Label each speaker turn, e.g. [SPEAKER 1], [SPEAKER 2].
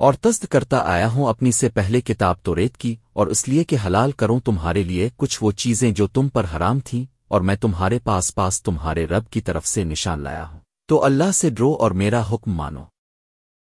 [SPEAKER 1] اور تصد کرتا آیا ہوں اپنی سے پہلے کتاب تو ریت کی، اور اس لیے کہ حلال کروں تمہارے لیے کچھ وہ چیزیں جو تم پر حرام تھیں، اور میں تمہارے پاس پاس تمہارے رب کی طرف سے نشان لایا ہوں۔ تو اللہ سے ڈرو اور میرا حکم مانو۔